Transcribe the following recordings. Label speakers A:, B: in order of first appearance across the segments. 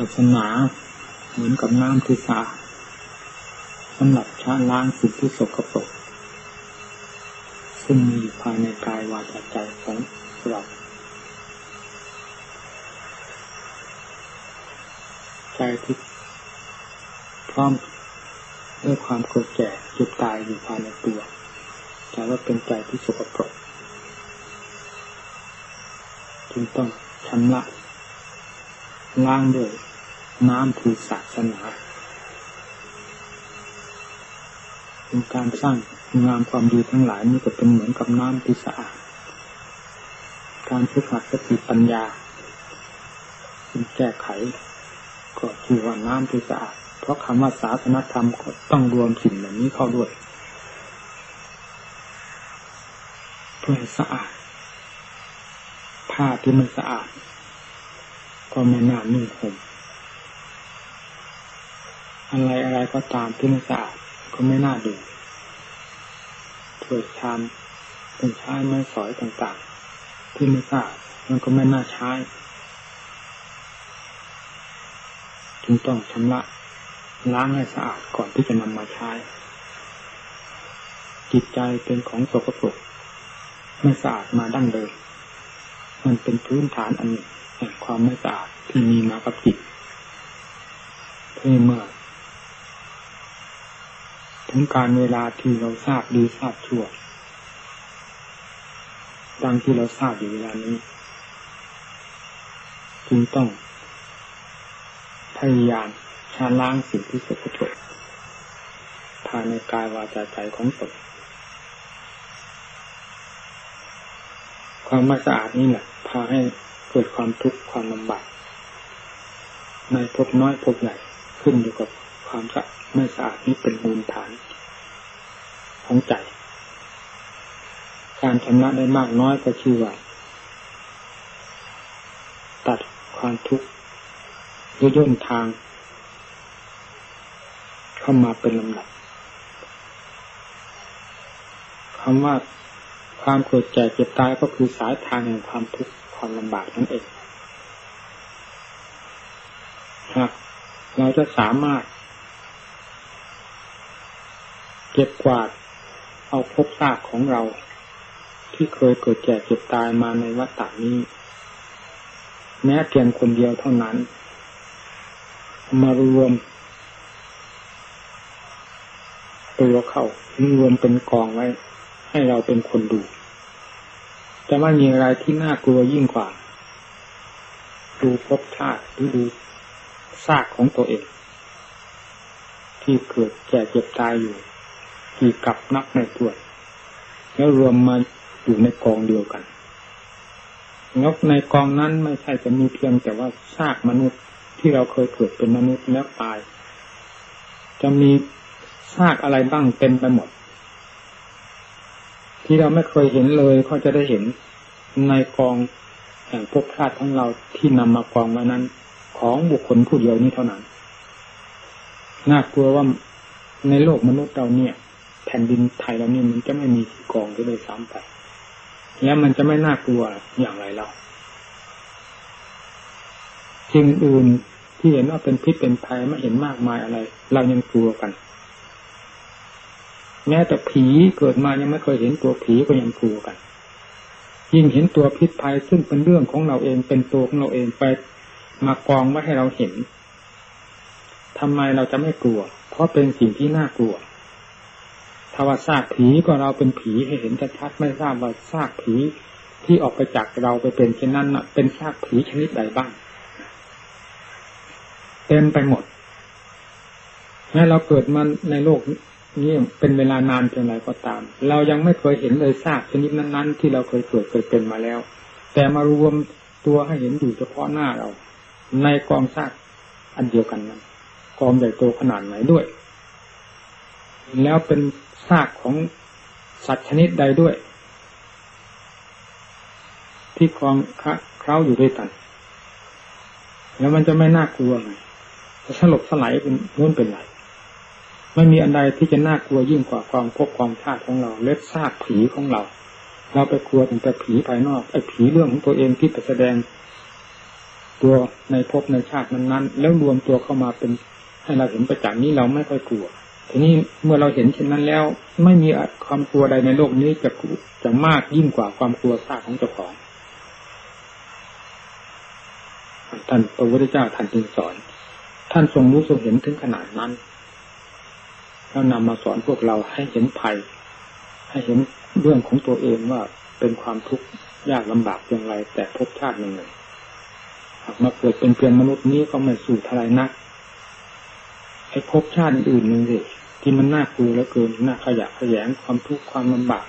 A: ศาสนาเหมือนกับน้ำที่สาสำหรับชาล้างสิ่งที่สกปรกซึ่งมีอยู่ภายในกายวาจาใจของเราใจที่พร้อมด้วยความเกิดแก่จุดตายอยู่ภายในตัวแต่ว่าเป็นใจที่สกปรกจึงต้องชำระล้างด้วย น้ำผูศาสนาเป็นการสร้างงามความดีทั้งหลายนี่ก็เป็นเหมือนกับน้ำที่สะอาด การฝึกหัดสติปัญญาเป็นแก้ไข ก็คือว่าน้ำที่สะอาด เพราะคำว่าศาสนธรรมก็ต้องรวมสิ่งเหล่านี้เข้าด้วย เพื่อสะอาด ผ้าที่ไม่สะอาด ก็ไม่น่านุ่งห่ม อะไรอะไรก็ตามที่ไม่สะอาดก็ไม่น่าดูถ้วยชามเป็นชาไม้สอยต่างๆ ที่ไม่สะอาดมันก็ไม่น่าใช้จึงต้องชำระล้างให้สะอาดก่อนที่จะนำมาใช้ จิตใจเป็นของสกปรกไม่สะอาดมาดั้งเดิมมันเป็นพื้นฐานอันหนึ่งแห่งความไม่สะอาดที่มีมากับจิตเพื่อเมื่อ ถึงการเวลาที่เราทราบดีทราบชั่วดังที่เราทราบอยู่เวลานี้จึงต้องพยายามชาล้างสิ่งที่สกปรกภายในกายวาจาใจของตนความไม่สะอาดนี่แหละพาให้เกิดความทุกข์ความลำบากในพบน้อยพบใหญ่ขึ้นอยู่กับความสะ ไม่สะอาดนี้เป็นมูลฐานของใจ การชำระได้มากน้อยก็ชื่อว่าตัดความทุกข์ย่นทาง เข้ามาเป็นลำดับคำว่าความเกิดแก่เจ็บตายก็คือสายทางแห่งความทุกข์ความลำบากนั่นเองหากเราจะสามารถ เก็บกวาด เอาพบซากของเรา ที่เคยเกิดแก่เจ็บตายมาในวัฏฏานี้ แม้เพียงคนเดียวเท่านั้น มารวมตัวเข้ารวมเป็นกองไว้ ให้เราเป็นคนดูจะไม่มีอะไรที่น่ากลัวยิ่งกว่า ดูพบชาติหรือดูซากของตัวเอง ที่เกิดแก่เจ็บตายอยู่ กี่กับนักในตัวแล้วรวมมาอยู่ในกองเดียวกันงบในกองนั้นไม่ใช่จะมีเพียงแต่ว่าซากมนุษย์ที่เราเคยเกิดเป็นมนุษย์แล้วตาย จะมีซากอะไรบ้างเต็มไปหมด ที่เราไม่เคยเห็นเลยเขาจะได้เห็นในกองแห่งพวกชาติของเราที่นำมากองไว้นั้น ของบุคคลผู้เดียวนี้เท่านั้นน่ากลัวว่าในโลกมนุษย์เราเนี่ย แผ่นดินไทยเรานี่มันจะไม่มีกองก็เลยซ้ำไป แล้วมันจะไม่น่ากลัวอย่างไรเราสิ่งอื่นที่เห็นว่าเป็นพิษเป็นภัยไม่เห็นมากมายอะไร เรายังกลัวกัน แม้แต่ผีเกิดมายังไม่เคยเห็นตัวผีก็ยังกลัวกัน ยิ่งเห็นตัวพิษภัยซึ่งเป็นเรื่องของเราเองเป็นตัวของเราเองไปมากองไว้ให้เราเห็นทำไมเราจะไม่กลัว เพราะเป็นสิ่งที่น่ากลัว ถ้าว่าซากผีก็เราเป็นผีให้เห็นชัดๆไม่ทราบว่าซากผีที่ออกไปจากเราไปเป็นเช่นนั้นนะเป็นซากผีชนิดใดบ้างเต็มไปหมดแม้เราเกิดมาในโลกนี้เป็นเวลานานเพียงไรก็ตาม เรายังไม่เคยเห็นเลยซากชนิดนั้น ๆ ที่เราเคยเกิดเคยเป็นมาแล้ว แต่มารวมตัวให้เห็นอยู่เฉพาะหน้าเรา ในกองซากอันเดียวกันนั้นกองใหญ่โตขนาดไหนด้วย แล้วเป็น ซากของสัตว์ชนิดใดด้วย ที่คลองเคล้าอยู่ด้วยกัน แล้วมันจะไม่น่ากลัวไงจะสลบสลายเป็นนู้นเป็นไรไม่มีอันใดที่จะน่ากลัวยิ่งกว่าความพบความชาติของเรา เล็บซากผีของเรา เราไปกลัวแต่ผีภายนอกไอ้ผีเรื่องของตัวเองที่ไปแสดง ตัวในภพในชาตินั้นๆแล้วรวมตัวเข้ามาเป็นให้เราเห็นประจักษ์นี้เราไม่ค่อยกลัว ทีนี้เมื่อเราเห็นเช่นนั้นแล้ว ไม่มีความกลัวใดในโลกนี้จะจะมากยิ่งกว่าความกลัวซากของเจ้าของท่านพระพุทธเจ้าท่านจึงสอน ท่านทรงรู้ทรงเห็นถึงขนาดนั้นแล้วนำมาสอนพวกเราให้เห็นภัย ให้เห็นเรื่องของตัวเองว่าเป็นความทุกข์ยากลำบากอย่างไร แต่พบชาติหนึ่งหนึ่งหากมาเกิดเป็นเพียงมนุษย์นี้ก็ไม่สู่ทลายนักไอ้พบชาติอื่นหนึ่งสิ ที่มันน่ากลัวแล้วเกินน่าขยะขยงความทุกข์ความลำบาก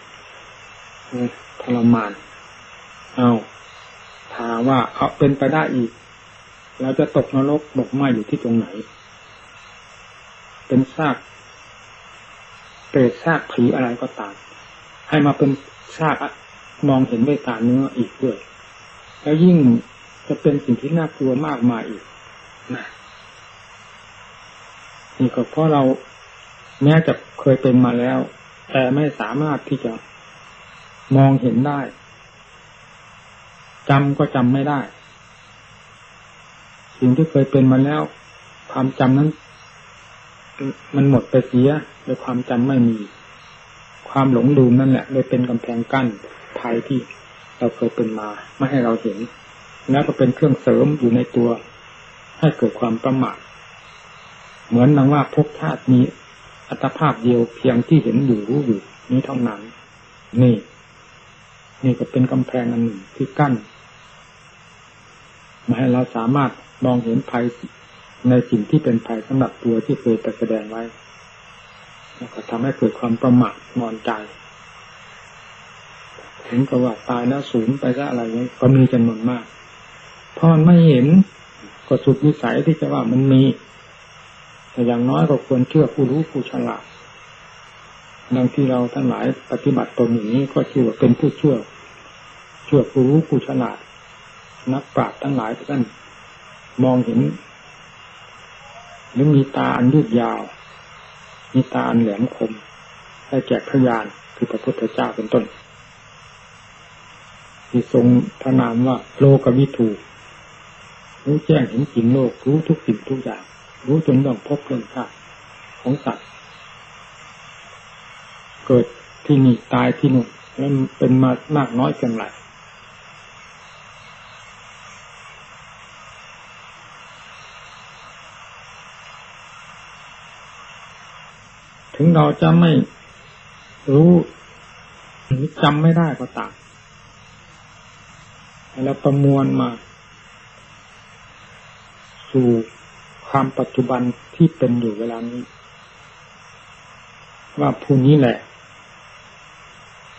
A: ทรมาน เอาถามว่าเขาเป็นไปได้อีก เราจะตกนรกบกไหมอยู่ที่ตรงไหน เป็นซากเปรตซากผีอะไรก็ตาม ให้มาเป็นซากมองเห็นด้วยตาเนื้ออีกด้วยแล้วยิ่งจะเป็นสิ่งที่น่ากลัวมากมายอีกนะนี่ก็เพราะเรา แม้จะเคยเป็นมาแล้ว แต่ไม่สามารถที่จะมองเห็นได้จำก็จำไม่ได้ สิ่งที่เคยเป็นมาแล้ว ความจำนั้น มันหมดไปเสียโดยความจำไม่มี ความหลงลืมนั่นแหละเลยเป็นกำแพงกั้นภัยที่เราเคยเป็นมา ไม่ให้เราเห็น แล้วก็เป็นเครื่องเสริมอยู่ในตัว ให้เกิดความประมาทเหมือนนังว่าภพชาติมี อัตภาพเดียวเพียงที่เห็นอยู่รู้อยู่นี้เท่านั้น นี่ นี่ก็เป็นกำแพงอันหนึ่งที่กั้นมาให้เราสามารถมองเห็นภัยในสิ่งที่เป็นภัยสำหรับตัวที่เคยแสดงไว้แล้วก็ทำให้เกิดความประมาทนอนใจถึงกับว่าตายแล้วสูญไปซะอะไรนี้ก็มีจำนวนมากเพราะมันไม่เห็นก็สุดวิสัยที่จะว่ามันมี แต่อย่างน้อยก็ควรเชื่อผู้รู้ผู้ฉลาดดังที่เราทั้งหลายปฏิบัติตนอย่างนี้ก็ชื่อว่าเป็นผู้เชื่อเชื่อผู้รู้ผู้ฉลาด นักปราชญ์ทั้งหลายท่านมองเห็นหรือมีตาอันยืดยาว มีตาอันแหลมคมได้แก่พยานคือพระพุทธเจ้าเป็นต้น ที่ทรงพระนามว่าโลกวิถูรู้แจ้งเห็นจริงโลกรู้ทุกสิ่งทุกอย่าง รู้จนต้องพบเรื่องชาติของสัตว์เกิดที่นี่ตายที่นู่นแล้วเป็นมามากน้อยเพียงไรถึงเราจะไม่รู้หรือจำไม่ได้ก็ตามแล้วประมวลมา สู่ ความปัจจุบันที่เป็นอยู่เวลานี้ ว่าผู้นี้แหละ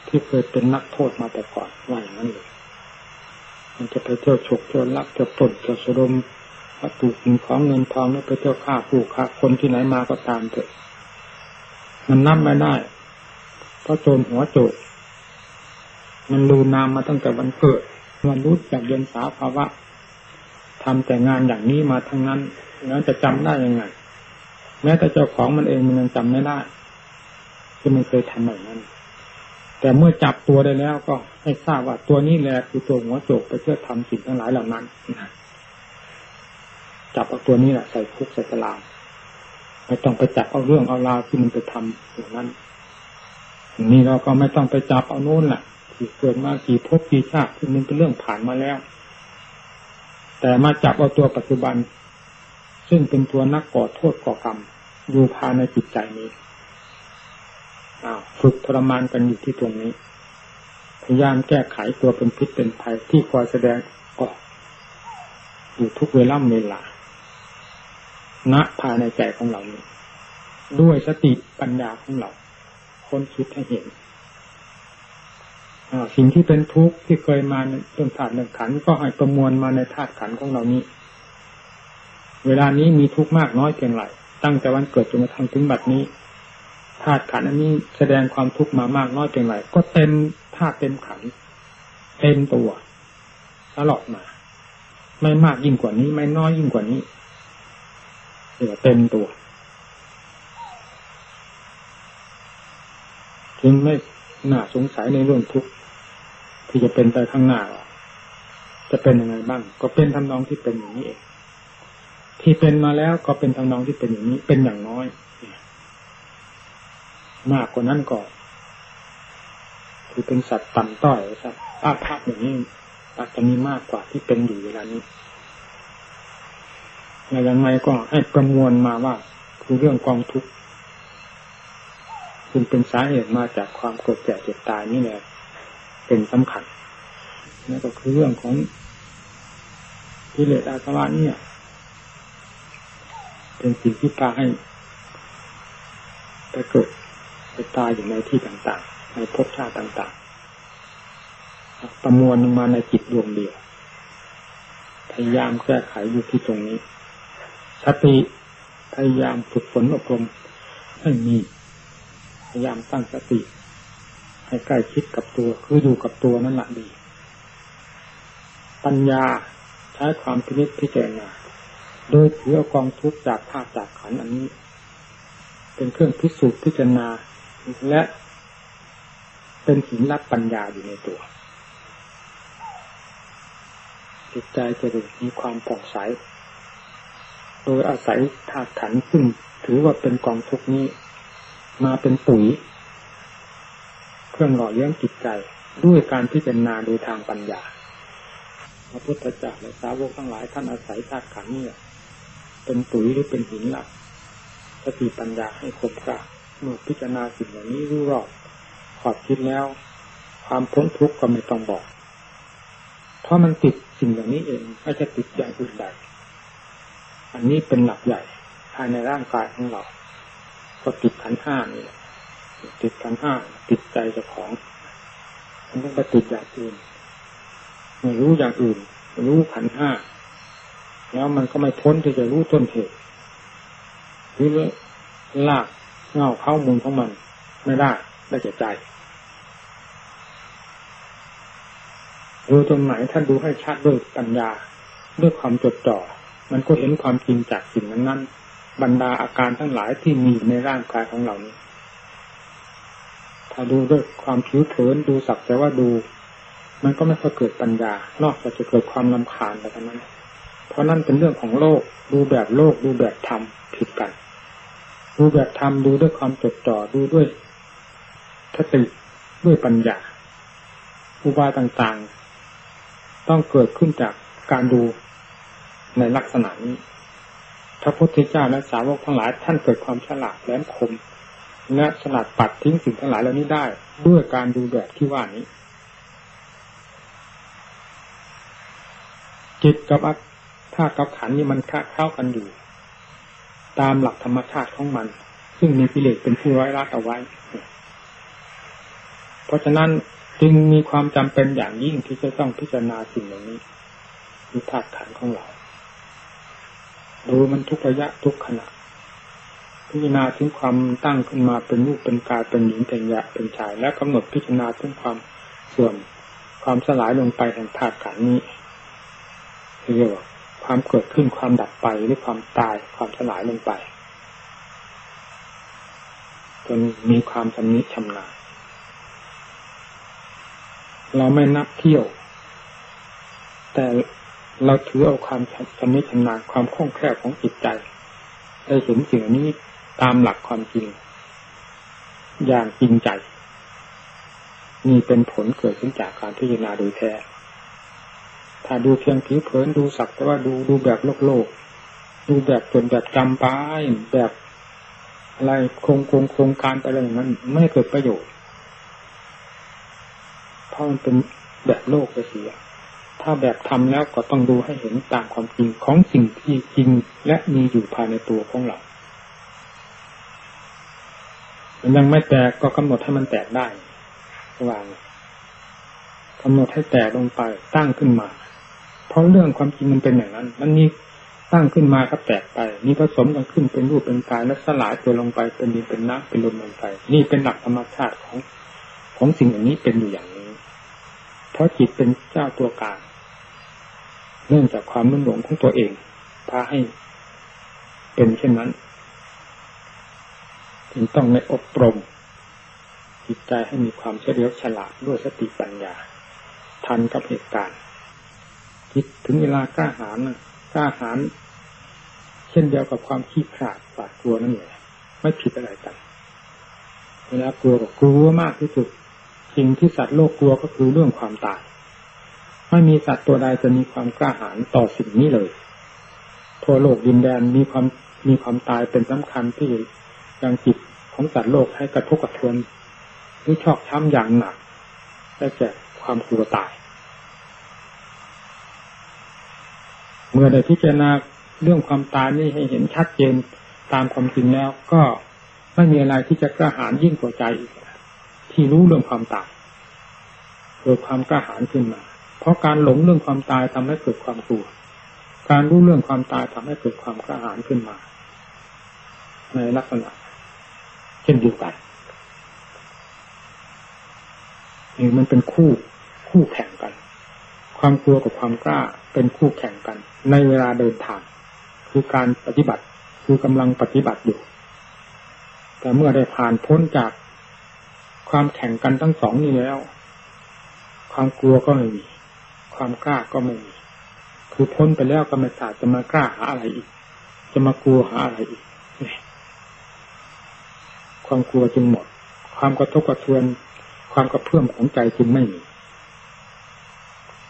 A: ที่เคยเป็นนักโทษมาแต่ก่อนว่าอย่างนั้นเลยมันจะไปเที่ยวฉกเที่ยวลักเที่ยวปล้นเที่ยวสรมวัตถุสิ่งของเงินทองแล้วไปเที่ยวฆ่าผู้ฆ่าคนที่ไหนมาก็ตามเถอะมันนับไม่ได้เพราะโจรหัวโจกมันลืนามมาตั้งแต่วันเกิดมันรู้จากเรียนสาภาวะ ทำแต่งานอย่างนี้มาทั้งนั้นแล้วจะจำได้ยังไง แม้แต่เจ้าของมันเองมันยังจำไม่ได้ที่มันเคยทำแบบนั้น แต่เมื่อจับตัวได้แล้วก็ให้ทราบว่าตัวนี้แหละคือตัวหัวโจกไปเพื่อทำสิ่งทั้งหลายเหล่านั้นจับเอาตัวนี้แหละใส่คุกใส่ตารางไม่ต้องไปจับเอาเรื่องเอาราวที่มันไปทำอย่างนั้นนี่เราก็ไม่ต้องไปจับเอาโน่นแหละที่เกิดมากี่ภพกี่ชาติที่มันเป็นเรื่องผ่านมาแล้ว แต่มาจับเอาตัวปัจจุบัน ซึ่งเป็นตัวนักก่อโทษก่อกรรมอยู่ภายในจิตใจนี้อ้าวฝึกทรมานกันอยู่ที่ตรงนี้ พยายามแก้ไขตัวเป็นพิษเป็นภัยที่คอยแสดงออกอยู่ทุกเวลาเวลาณภายในใจของเรานี้ ด้วยสติปัญญาของเรา คนคิดให้เห็น สิ่งที่เป็นทุกข์ที่เคยมาในต้นธาตุหนึ่งขันก็ให้ประมวลมาในธาตุขันของเรานี้ เวลานี้มีทุกข์มากน้อยเพียงไรตั้งแต่วันเกิดจนมาทำถึงบัดนี้ธาตุขันอันนี้แสดงความทุกข์มามากน้อยเพียงไรก็เต็มธาตุเต็มขันเต็มตัวตลอดมา ไม่มากยิ่งกว่านี้ ไม่น้อยยิ่งกว่านี้เหลือเต็มตัวจึงไม่น่าสงสัยในเรื่องทุกข์ ที่จะเป็นไปข้างหน้า จะเป็นยังไงบ้าง ก็เป็นทำนองที่เป็นอย่างนี้เองที่เป็นมาแล้วก็เป็นทำนองที่เป็นอย่างนี้ เป็นอย่างน้อยมากกว่านั้นก็คือเป็นสัตว์ต่ำต้อยสัตว์อาภัพอย่างนี้อาจจะมีมากกว่าที่เป็นอยู่เวลานี้แะยังไงก็ให้ประมวลมาว่าคือเรื่องกองทุกข์ซึ่งเป็นสาเหตุมาจากความเกิดแก่เจ็บตายนี่แหละ เป็นสำคัญนั่นก็คือเรื่องของกิเลสอาสวะเนี่ย เป็นสิ่งที่พาให้ไปเกิดไปตายอยู่ในที่ต่างๆ ในภพชาติต่างๆ ประมวลลงมาในจิตดวงเดียว พยายามแก้ไขอยู่ที่ตรงนี้ สติพยายามฝึกฝนอบรมให้มี พยายามตั้งสติ ให้ใกล้ชิดกับตัว คืออยู่กับตัวนั่นแหละดี ปัญญาใช้ความพินิจพิจารณาโดยถือเอากองทุกข์จากภาคจากขันอันนี้ เป็นเครื่องพิสูจน์พิจารณาและเป็นหินรับปัญญาอยู่ในตัว จิตใจจะมีความผ่องใส โดยอาศัยธาตุขันซึ่งถือว่าเป็นกองทุกนี้ มาเป็นปุ๋ย เครื่องหล่อเลี้ยงจิตใจ ด้วยการพิจารณาโดยทางปัญญา พระพุทธเจ้าและสาวกทั้งหลายท่านอาศัยธาตุขันธ์นี้เป็นปุ๋ยหรือเป็นหินหลักสติปัญญาให้ครบคราเมื่อพิจารณาสิ่งเหล่านี้รู้รอบขอบคิดแล้ว ความพ้นทุกข์ก็ไม่ต้องบอก เพราะมันติดสิ่งเหล่านี้เองไม่จะติดอย่างอื่นใดอันนี้เป็นหลักใหญ่ภายในร่างกายของเรา ก็ติดขันห้านี่ ติดขันห้าติดใจเจ้าของมันต้องไปติดอย่างอื่นไม่รู้อย่างอื่น รู้ขันห้าแล้วมันก็ไม่พ้นที่จะรู้ต้นเหตุหรือลากเงาเข้ามูลของมันไม่ได้ได้แก่ใจดูตรงไหนท่านดูให้ชัดด้วยปัญญาด้วยความจดจ่อ มันก็เห็นความจริงจากสิ่งนั้นนั้นบรรดาอาการทั้งหลายที่มีในร่างกายของเรานี้ ถ้าดูด้วยความผิวเผินดูสักแต่ว่าดู มันก็ไม่ค่อยเกิดปัญญา นอกจากจะเกิดความลำคาญแต่เท่านั้น เพราะนั่นเป็นเรื่องของโลก ดูแบบโลก ดูแบบธรรมผิดกัน ดูแบบธรรมดูด้วยความจดจ่อดูด้วยสติด้วยปัญญาอุบายต่างๆ ต้องเกิดขึ้นจากการดูในลักษณะนี้พระพุทธเจ้าและสาวกทั้งหลายท่านเกิดความฉลาดแหลมคม และสลัดปัดทิ้งสิ่งทั้งหลายเหล่านี้ได้ ด้วยการดูแบบที่ว่านี้ จิตกับธาตุกับขันนี่มันเข้ากันอยู่ ตามหลักธรรมชาติของมัน ซึ่งมีกิเลสเป็นผู้ร้อยรัดเอาไว้ เพราะฉะนั้นจึงมีความจำเป็นอย่างยิ่งที่จะต้องพิจารณาสิ่งเหล่านี้คือธาตุขันของเราดูมันทุกระยะทุกขณะ พิจารณาถึงความตั้งขึ้นมาเป็นรูปเป็นกายเป็นหญิงเป็นยะเป็นชาย และกำหนดพิจารณาถึงความเสื่อมความสลายลงไปแห่งธาตุขันนี้เรียกว่าความเกิดขึ้นความดับไปหรือความตายความสลายลงไปจนมีความชำนิชำนาญเราไม่นับเที่ยว แต่เราถือเอาความชำนิชำนาญความคล่องแคล่วของจิตใจได้เห็นสิ่งนี้ ตามหลักความจริง อย่างจริงใจมีเป็นผลเกิดขึ้นจากการพิจารณาโดยแท้ ถ้าดูเพียงผิวเผินดูสักแต่ว่าดูดูแบบโลกโลก ดูแบบจนแบบจำป้ายแบบอะไรโครงโครงโครงการอะไรอย่างนั้นไม่เกิดประโยชน์เพราะมันเป็นแบบโลกไปเสีย ถ้าแบบทำแล้วก็ต้องดูให้เห็นตามความจริงของสิ่งที่จริงและมีอยู่ภายในตัวของเรา มันยังไม่แตกก็กำหนดให้มันแตกได้วางกำหนดให้แตกลงไปตั้งขึ้นมา เพราะเรื่องความจริงมันเป็นอย่างนั้น มันมีตั้งขึ้นมาก็แตกไปมีผสมกันขึ้นเป็นรูปเป็นกายแล้วสลายตัวลงไปเป็นดินเป็นน้ำเป็นลมลงไป นี่เป็นหลักธรรมชาติของของสิ่งอย่างนี้เป็นอยู่อย่างนี้ เพราะจิตเป็นเจ้าตัวกลางเนื่องจากความนุ่มหลงของตัวเองพาให้เป็นเช่นนั้น จึงต้องในอบรม จิตใจให้มีความเฉลียวฉลาดด้วยสติปัญญา ทันกับเหตุการณ์คิดถึงเวลากล้าหาญกล้าหาญเช่นเดียวกับความขี้ขลาดปาดกลัวนั่นแหละไม่ผิดอะไรกันเวลากลัวก็กลัวมากที่สุดสิ่งที่สัตว์โลกกลัวก็คือเรื่องความตายไม่มีสัตว์ตัวใดจะมีความกล้าหาญต่อสิ่งนี้เลย ทั่วโลกดินแดนมีความมีความตายเป็นสำคัญที่ ยังจิตของสัตว์โลกให้กระทบกระเทือนรือชอกช้ำอย่างหนักได้แก่ความกลัวตาย เมื่อได้พิจารณาเรื่องความตายนี่ให้เห็นชัดเจนตามความจริงแล้ว ก็ไม่มีอะไรที่จะกระหายยิ่งกว่าใจอีกที่รู้เรื่องความตายเกิดความกระหายขึ้นมา เพราะการหลงเรื่องความตายทำให้เกิดความกลัว การรู้เรื่องความตายทำให้เกิดความกระหายขึ้นมา ในลักษณะ ช่นเดียวกันนี่มันเป็นคู่คู่แข่งกัน ความกลัวกับความกล้าเป็นคู่แข่งกัน ในเวลาเดินทาง คือการปฏิบัติคือกำลังปฏิบัติอยู่ แต่เมื่อได้ผ่านพ้นจากความแข่งกันทั้งสองนี้แล้ว ความกลัวก็ไม่มี ความกล้าก็ไม่มี คือพ้นไปแล้วก็ไม่อาจจะมากล้าหาอะไรอีก จะมากลัวหาอะไรอีก ความกลัวจึงหมด ความกระทบกระเทือน ความกระเพื่อมของใจจึงไม่มี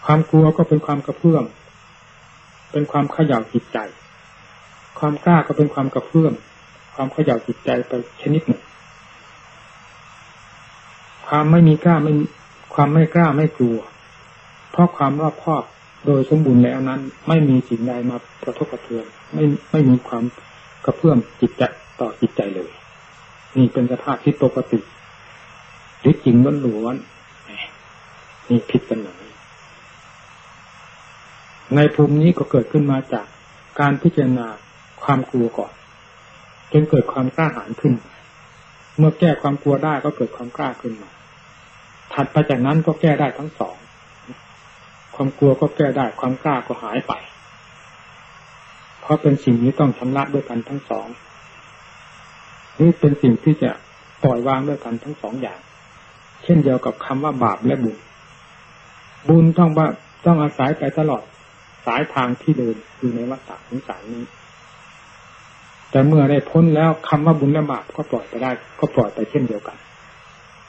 A: ความกลัวก็เป็นความกระเพื่อม เป็นความขย่าจิตใจ ความกล้าก็เป็นความกระเพื่อม ความขย่าจิตใจไปชนิดหนึ่ง ความไม่มีกล้าไม่ ความไม่กล้าไม่กลัว เพราะความรอบคอบโดยสมบูรณ์แล้วนั้น ไม่มีสิ่งใดมากระทบกระเทือน ไม่ไม่มีความกระเพื่อมจิตใจต่อจิตใจเลย นี่เป็นสภาพที่ปกติ หรือจริงล้วนนี่ผิดกันอย่างนี้ในภูมินี้ก็เกิดขึ้นมาจากการพิจารณาความกลัวก่อนจนเกิดความกล้าหาญขึ้น เมื่อแก้ความกลัวได้ก็เกิดความกล้าขึ้นมาถัดไปจากนั้นก็แก้ได้ทั้งสอง ความกลัวก็แก้ได้ความกล้าก็หายไป เพราะเป็นสิ่งนี้ต้องชำระด้วยกันทั้งสอง นี่เป็นสิ่งที่จะปล่อยวางด้วยกันทั้งสองอย่าง เช่นเดียวกับคำว่าบาปและบุญ บุญต้องว่าต้องอาศัยไปตลอดสายทางที่เดินอยู่ในวัฏฏะสงสารนี้ แต่เมื่อได้พ้นแล้วคำว่าบุญและบาปก็ปล่อยไปได้ ก็ปล่อยไปเช่นเดียวกัน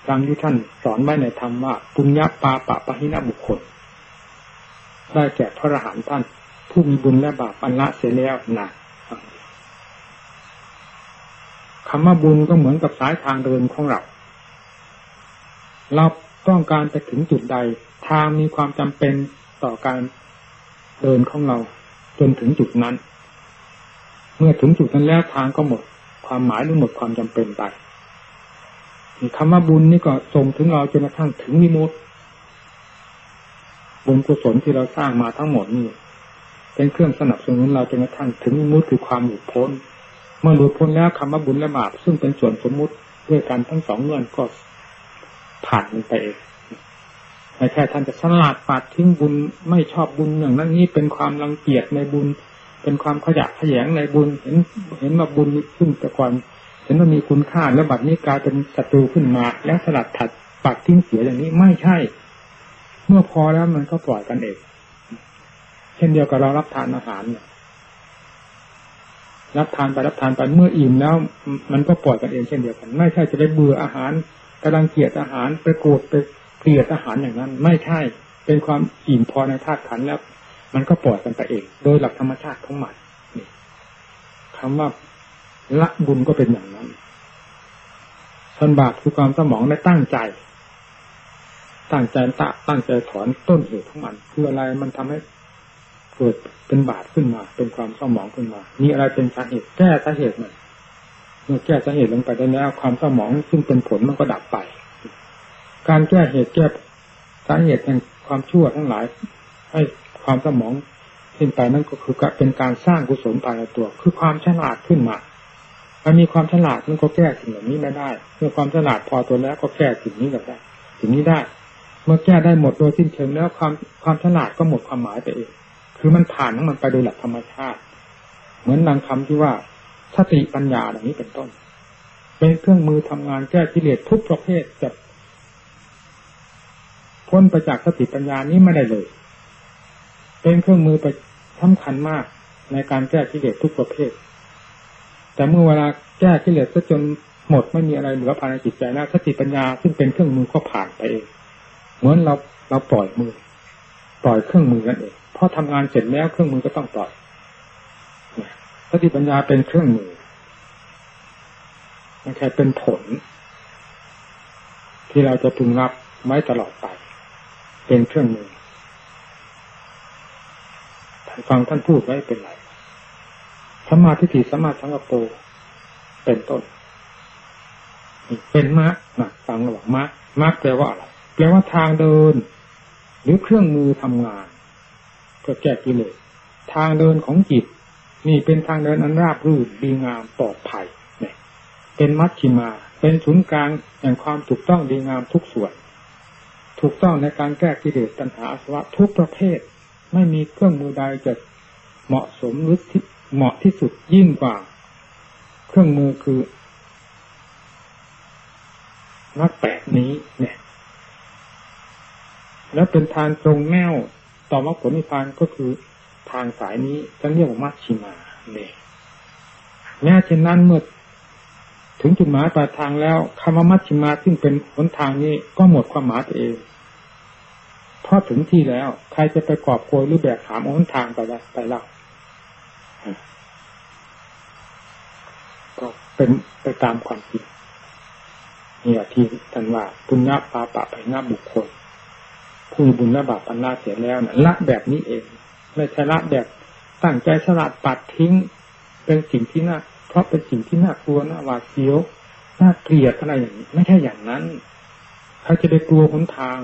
A: ดังที่ท่านสอนไว้ในธรรมว่าปุญญาปาปะปะหินะบุคคล ได้แก่พระอรหันต์ท่าน ผู้มีบุญและบาปอันละเสียแล้วนะ คำว่าบุญก็เหมือนกับสายทางเดินของเราเราต้องการไปถึงจุดใด ทางมีความจำเป็นต่อการเดินของเรา จนถึงจุดนั้น เมื่อถึงจุดนั้นแล้วทางก็หมด ความหมายหรือหมดความจำเป็นไปคำว่าบุญนี่ก็ส่งถึงเราจนกระทั่งถึงมิมุตบุญกุศลที่เราสร้างมาทั้งหมดนี่เป็นเครื่องสนับสนุนเราจนกระทั่งถึงมิมุตคือความหลุดพ้น เมื่อหลุดพ้นแล้วคำว่าบุญและบาปซึ่งเป็นส่วนสมมุติด้วยกันทั้งสองเงื่อนก็ผ่านมันไปเองไม่ใช่ท่านจะสลัดปัดทิ้งบุญไม่ชอบบุญอย่างนั้นนี่เป็นความรังเกียจในบุญ เป็นความขยะขยงในบุญเห็นเห็นว่าบุญซึ่งแต่ก่อนเห็นว่ามีคุณค่าแล้วบัดนี้กลายเป็นศัตรูขึ้นมา แล้วสลัดถัดปัดทิ้งเสียอย่างนี้ไม่ใช่ เมื่อพอแล้วมันก็ปล่อยกันเองเช่นเดียวกับเรารับทานอาหารเนี่ย รับทานไปรับทานไปเมื่ออิ่มแล้ว มันก็ปล่อยกันเองเช่นเดียวกัน ไม่ใช่จะไปเบื่ออาหารกำลังเกลียดอาหารไปโกรธไปเกลียดอาหารอย่างนั้น ไม่ใช่เป็นความอิ่มพอในธาตุขันแล้ว มันก็ปล่อยกันไปเอง โดยหลักธรรมชาติของมันนี่คำว่าละบุญก็เป็นอย่างนั้นส่วนบาปคือความสมองได้ตั้งใจ ตั้งใจตะตั้งใจถอนต้นเหตุของมัน คืออะไรมันทำให้ เกิดเป็นบาปขึ้นมา เป็นความสมองขึ้นมา มีอะไรเป็นสาเหตุแก้สาเหตุมันเมื่อแก้สาเหตุลงไปได้แล้ว ความเศร้าหมองซึ่งเป็นผลมันก็ดับไป การแก้เหตุแก้สาเหตุแห่งความชั่วทั้งหลาย ให้ความเศร้าหมองสิ้นไปนั่นก็คือเป็นการสร้างกุศลภายในตัว คือความฉลาดขึ้นมาถ้ามีความฉลาดมันก็แก้สิ่งเหล่านี้ไม่ได้ เมื่อความฉลาดพอตัวแล้วก็แก้สิ่งนี้ได้สิ่งนี้ได้ เมื่อแก้ได้หมดโดยสิ้นเชิงแล้วความความฉลาดก็หมดความหมายไปเอง คือมันผ่านของมันไปโดยหลักธรรมชาติ เหมือนนางคำที่ว่าสติปัญญาเหล่านี้เป็นต้น เป็นเครื่องมือทำงานแก้กิเลสทุกประเภทจะพ้นไปจากสติปัญญานี้ไม่ได้เลย เป็นเครื่องมือไปสำคัญมากในการแก้กิเลสทุกประเภท แต่เมื่อเวลาแก้กิเลสซะจนหมดไม่มีอะไรเหลือภายในจิตใจแล้วสติปัญญาซึ่งเป็นเครื่องมือก็ผ่านไปเองเหมือนเราเราปล่อยมือ ปล่อยเครื่องมือนั่นเอง พอทำงานเสร็จแล้วเครื่องมือก็ต้องปล่อยสติปัญญาเป็นเครื่องมือมันแค่เป็นผล ที่เราจะพึงรับไว้ตลอดไป เป็นเครื่องมือท่านฟังท่านพูดไว้เป็นไรสมาธิฏสมาสังกปเป็นต้นเป็นมรรคนะฟังระหว่างมรรคมรรคแปลว่าอะไรแปลว่าทางเดิน หรือเครื่องมือทำงาน เพื่อแก้กิเลสทางเดินของจิต นี่เป็นทางเดินอันราบรื่นดีงามปลอดภัยเนี่ยเป็นมัชชิมา เป็นศูนย์กลางแห่งความถูกต้องดีงามทุกส่วน ถูกต้องในการแก้กิเลสตัณหาอาสวะทุกประเภท ไม่มีเครื่องมือใดจะเหมาะสมหรือเหมาะที่สุดยิ่งกว่า เครื่องมือคือมรรคแปดนี้เนี่ย แล้วเป็นทางตรงแนว ต่อมรรคผลนิพพานก็คือทางสายนี้จะเรียกว่ามัชชิมาเนี่ยแม้เช่นนั้นเมื่อถึงจุดหมายปลายทางแล้วคำว่ามัชชิมาซึ่งเป็นหนทางนี้ก็หมดความหมายตัวเองเพราะถึงที่แล้ว ใครจะไปกอบโกยหรือแบกถามหนทางไปแล้วไปเล่าก็เป็นไปตามความจริงเนี่ยที่ท่านว่าปุญญาปาปะไปหน้าบุคคล ผู้บุญและบาปปันละเสียแล้วนะละแบบนี้เองไม่ใช่ละแบบตั้งใจสลัดปัดทิ้ง เป็นสิ่งที่น่าเพราะเป็นสิ่งที่น่ากลัวน่าหวาดเสียวน่าเกลียดอะไรอย่างนี้ไม่ใช่อย่างนั้นเขาจะไปกลัวหนทาง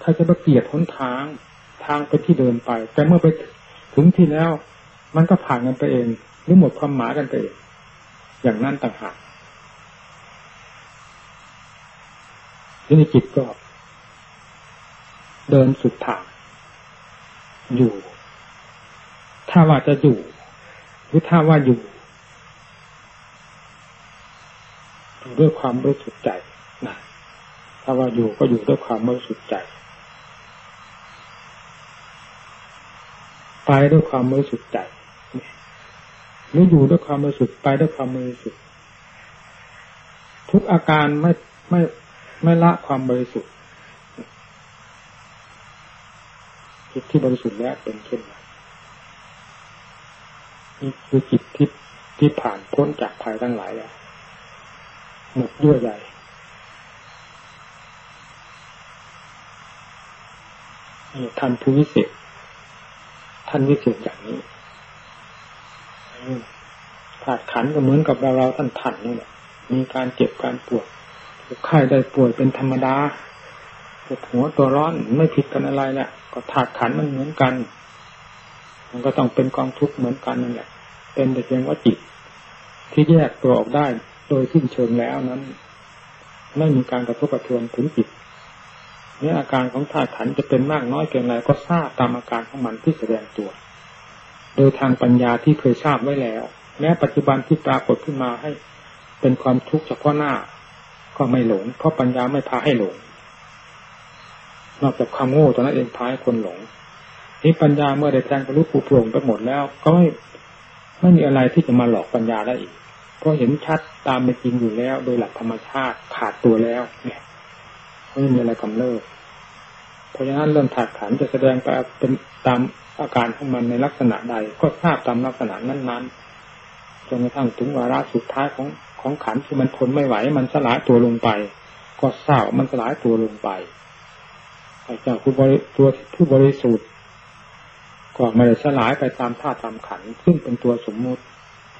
A: เขาจะไปเกลียดหนทางทางไปที่เดินไป แต่เมื่อไปถึงที่แล้ว มันก็ผ่านกันไปเองหรือหมดความหมายกันไปเองอย่างนั้นต่างหากที่ในจิตก็ เดินสุดทางอยู่ ถ้าว่าจะอยู่หรือถ้าว่าอยู่อยู่ด้วยความบริสุทธิ์ใจนะถ้าว่าอยู่ก็อยู่ด้วยความบริสุทธิ์ใจไปด้วยความบริสุทธิ์ใจหรืออยู่ด้วยความบริสุทธิ์ไปด้วยความบริสุทธิ์ทุกอาการไม่ไม่ไม่ละความบริสุทธิ์ จิตที่บริสุทธิ์แล้วเป็นเช่นไรนี่คือจิตที่ที่ผ่านพ้นจากภัยทั้งหลายแล้วหมดยั่วใหญ่ท่านผู้วิเศษ ท่านวิเศษอย่างนี้ถาขันก็เหมือนกับเราเราท่านท่านนี่แหละ มีการเจ็บการปวดไข้ได้ป่วยเป็นธรรมดาปวดหัวตัวร้อนไม่ผิดกันอะไรแหละ ก็ถาดขันมันเหมือนกัน มันก็ต้องเป็นกองทุกข์เหมือนกันนั่นแหละ เป็นแต่เพียงว่าจิต ที่แยกตัวออกได้โดยสิ้นเชิงแล้วนั้น ไม่มีการกระทบกระเทือนถึงจิตเนี่ยอาการของธาตุขันจะเป็นมากน้อยเพียงไรก็ทราบตามอาการของมันที่แสดงตัว โดยทางปัญญาที่เคยทราบไว้แล้วแม้ปัจจุบันที่ปรากฏขึ้นมาให้ เป็นความทุกข์เฉพาะหน้า ก็ไม่หลงเพราะปัญญาไม่พาให้หลง นอกจากความโง่ตอนนั้นเองพาให้คนหลงนี่ปัญญาเมื่อได้แทงทะลุปูโปร่งไปหมดแล้ว ก็ไม่ไม่มีอะไรที่จะมาหลอกปัญญาได้อีก เพราะเห็นชัดตามเป็นจริงอยู่แล้ว โดยหลักธรรมชาติขาดตัวแล้วเนี่ยไม่มีอะไรกำเริบเพราะฉะนั้นเรื่องถาดขันจะแสดงไปเป็นตามอาการของมันในลักษณะใด ก็ทราบตามลักษณะนั้นๆจนกระทั่งถึงวาระสุดท้ายของของขันที่มันทนไม่ไหว มันสลายตัวลงไป ก็เศร้ามันสลายตัวลงไป ไอ้เจ้าผู้บริตัวผู้บริสุทธิ์ก็ไม่ได้สลายไปตามธาตุตามขันซึ่งเป็นตัวสมมุติ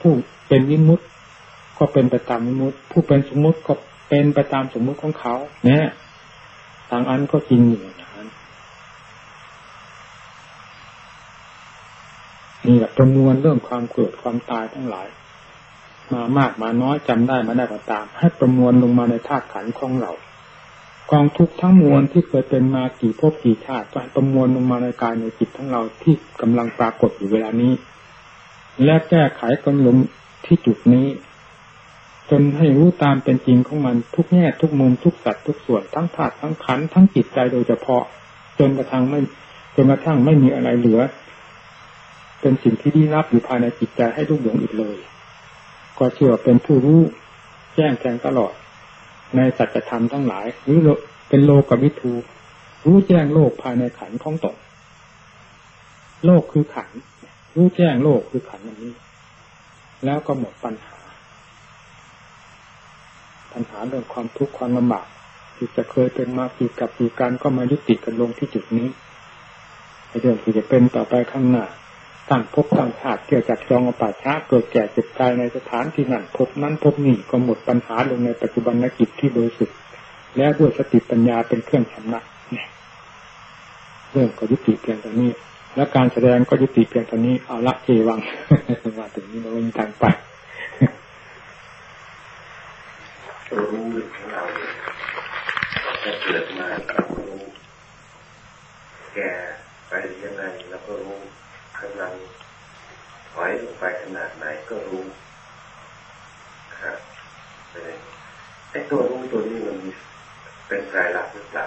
A: ผู้เป็นวิมุตติก็เป็นไปตามวิมุตติ ผู้เป็นสมมุติก็เป็นไปตามสมมุติของเขาเนี่ยทางอันก็จริงอยู่อย่างนั้นนี่แหละประมวลเรื่องความเกิดความตายทั้งหลาย มามากมาน้อยจำได้มาได้ก็ตาม ให้ประมวลลงมาในธาตุขันของเรา กองทุกทั้งมวลที่เคยเป็นมากี่ภพกี่ชาติก็ประมวลลงมาในกายในจิตทั้งเราที่กำลังปรากฏอยู่เวลานี้ และแก้ไขกันลงที่จุดนี้ จนให้รู้ตามเป็นจริงของมันทุกแง่ทุกมุมทุกสัดทุกส่วนทั้งธาตุทั้งขันทั้งจิตใจโดยเฉพาะ จนกระทั่งไม่จนกระทั่งไม่มีอะไรเหลือ เป็นสิ่งที่ดีรับอยู่ภายในจิตใจให้ทุกหลงอีกเลย ก็เชื่อเป็นผู้รู้แจ้งแทงตลอด ในสัจธรรมทั้งหลายหรือเป็นโลกวิทูรู้แจ้งโลกภายในขันของตนโลกคือขันรู้แจ้งโลกคือขันอันนี้ แล้วก็หมดปัญหา ปัญหาเรื่องความทุกข์ความลำบากที่จะเคยเป็นมาปีกับปีการก็มายุติกันลงที่จุดนี้เรื่องที่จะเป็นต่อไปข้างหน้า ตั้งพบตั้งชาติเกี่ยวกับจองอป่าช้าเกิดแก่เจ็บตายในสถานที่นั้นพบนั้นพบนี้ก็หมดปัญหาลงในปัจจุบันนกิจที่บริสุทธิและด้วยสติปัญญาเป็นเครื่องชำระเรื่องก็ยุติเพียงตรงนี้ และการแสดงก็ยุติเพียงตรงนี้เอาละเจวังมาถึงนี้เราไม่มีทางไป
B: รู้ของเราจะเกิดมาเรารู้แก่ไปยังไงเราก็รู้ กำลังถอยลงไปขนาดไหนก็รู้ครับไอ้ตัวรู้ตัวนี้มันเป็นกายลักหรือเปล่า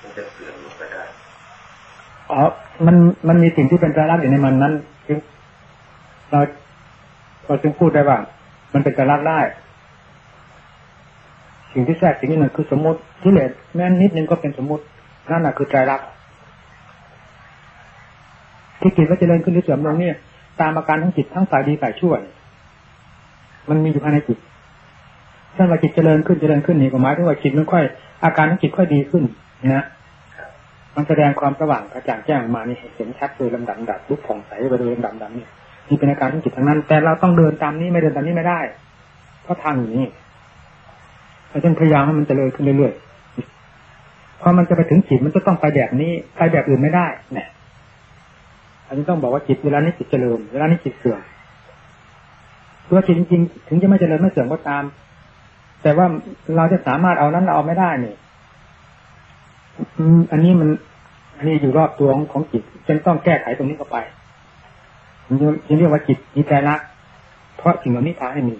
B: มันจะเสื่อมลงไปได้
A: อ๋อ มันมันมีสิ่งที่เป็นกายลักอยู่ในมันนั้นจึงเราเราจึงพูดได้ว่า มันเป็นกายลักได้สิ่งที่แทรกสิ่งนี้นั่นคือสมมติที่เหลือแม้นิดนึงก็เป็นสมมตินั่นแหะคือใจรัก ที่จิตว่าเจริญขึ้นหรือเสื่อมลงเนี่ย ตามอาการทั้งจิตทั้งฝ่ายดีฝ่ายชั่วมันมีอยู่ภายในจิตถ้าว่าจิตเจริญขึ้นเจริญขึ้นนี่ก็หมายถึงว่าจิตมันค่อย อาการของจิตค่อยดีขึ้นนะมันแสดงความสว่างกระจ่างแจ้งมานี่เห็นชัดโดยลำดับดับลุกผ่องใสไปโดยลำดับดับนี่นี่เป็นอาการของจิตทั้งนั้น แต่เราต้องเดินตามนี้ไม่เดินตามนี้ไม่ได้ เพราะทางอยู่นี่เราต้องพยายามให้มันเจริญขึ้นเรื่อยๆพอมันจะไปถึงจิตมันจะต้องไปแบบนี้ ไปแบบอื่นไม่ได้เนี่ย นนี้ต้องบอกว่าจิตเวลานี้จิตเจริญเวลานี้จิตเสื่อมตัวจิตจริงๆถึงจะไม่เจริญไม่เสื่อมก็ตาม แต่ว่าเราจะสามารถเอานั้นเราเอาไม่ได้นี่อันนี้มัน อันนี้อยู่รอบตัวของของจิตจนต้องแก้ไขตรงนี้เข้าไปมันเรียกว่าจิตมีใจรักเพราะสิ่งเหล่านี้พาให้มี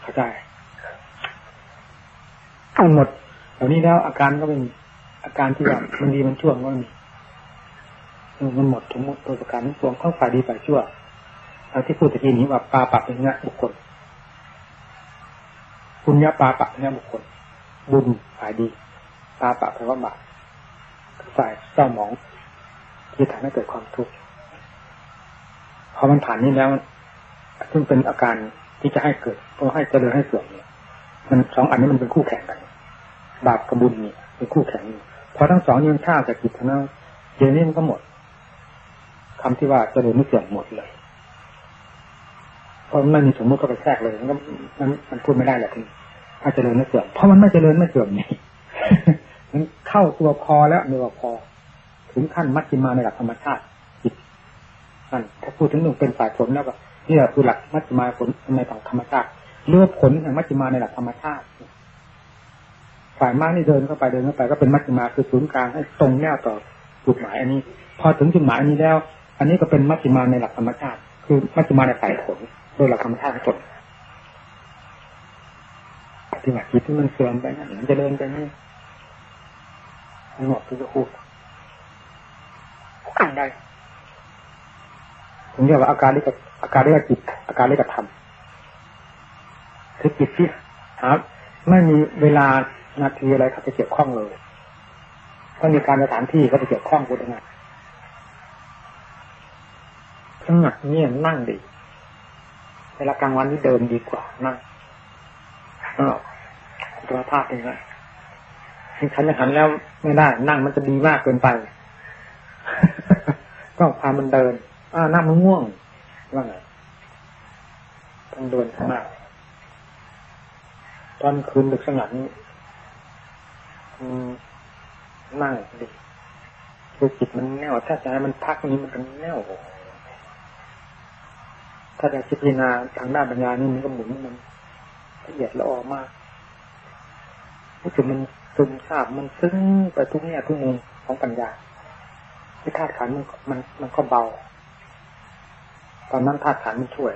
A: เข้าใจทั้งหมดเหล่านี้แล้วอาการก็เป็นอาการที่ว่ามันดีมันช่วงก็มี มันหมดทั้งหมดตัวประการทั้งปวงข้อฝ่ายดีฝ่ายชั่วเราที่พูดตะกี้นี้ว่าปาปะเป็นเงี้ยบุคคลคุณยะปาปะเนี่ยบุคคลบุญฝ่ายดีปาปะแปลว่าบาปฝ่ายเศร้าหมองที่ทำให้เกิดความทุกข์พอมันผ่านนี้แล้ว ซึ่งเป็นอาการที่จะให้เกิดเพื่อให้เจริญให้เสื่อมเนี่ยมันสองอันนี้มันเป็นคู่แข่งกัน บาปกับบุญนี่เป็นคู่แข่งพอทั้งสองยืนข้าจากจิตทั้งนั้นเดี๋ยวนี้มันก็หมด คำที่ว่าจะริญไม่เสื่อมหมดเลยเพราะไม่มีสมมติก็ไปแทรกเลยมันมันมันพูดไม่ได้แหละทีถ้าเจริญไม่เสื่อมเพราะมันไม่เจริญไม่เสื่อมนี่มันเข้าตัวพอแล้วเนื้อพอ ถึงขั้นมัชฌิมาในหลักธรรมชาติจิตนั่นถ้าพูดถึงหนึ่งเป็นฝ่ายผลแล้วก็นี่แหละคือหลักมัชฌิมาผลในทางธรรมชาติเรื่องผลแห่งมัชฌิมาในหลักธรรมชาติฝ่ายมากนี่เดินเข้าไปเดินเข้าไปก็เป็นมัชฌิมาคือศูนย์กลางให้ตรงแนวต่อจุดหมายอันนี้ พอถึงจุดหมายอันนี้แล้ว อันนี้ก็เป็นมัชฌิมาในหลักธรรมชาติ คือมัชฌิมาในสายผลโดยหลักธรรมชาติทั้งหมดที่ว่าจิตที่มันเสื่อมไปนั่นมันจะเดินไปนี่มันหมดที่จะพูดอ่านได้ผมเรียกว่าอาการเรียกอาการเรียกจิต อาการเรียกธรรมคือจิตที่หาไม่มีเวลานาทีอะไรเขาจะเกี่ยวข้องเลยถ้ามีการสถานที่ก็จะเกี่ยวข้องกูได้ไง เงียบนั่งดี เวลากลางวันนี่เดินดีกว่านั่งเออตัวภาพเองนะฉันจะหันแล้วไม่ได้ นั่งมันจะดีมากเกินไปต้องพามันเดิน อ่านั่งมันง่วงว่าไงต้องเดินข้างหน้าตอนคืนดึกสงัดนี้นั่งดีคือจิตมันแน่วถ้าให้มันพักนี้มันก็แน่ว ถ้าจะพิจารณาทางด้านปัญญานี่มันก็หมุนมันละเอียดละออมากรู้สึกมันซึมซาบมันซึ้งไปทุกแง่ทุกมุมของปัญญาที่ธาตุขันมันมันมันก็เบา ตอนนั้นธาตุขันมันช่วย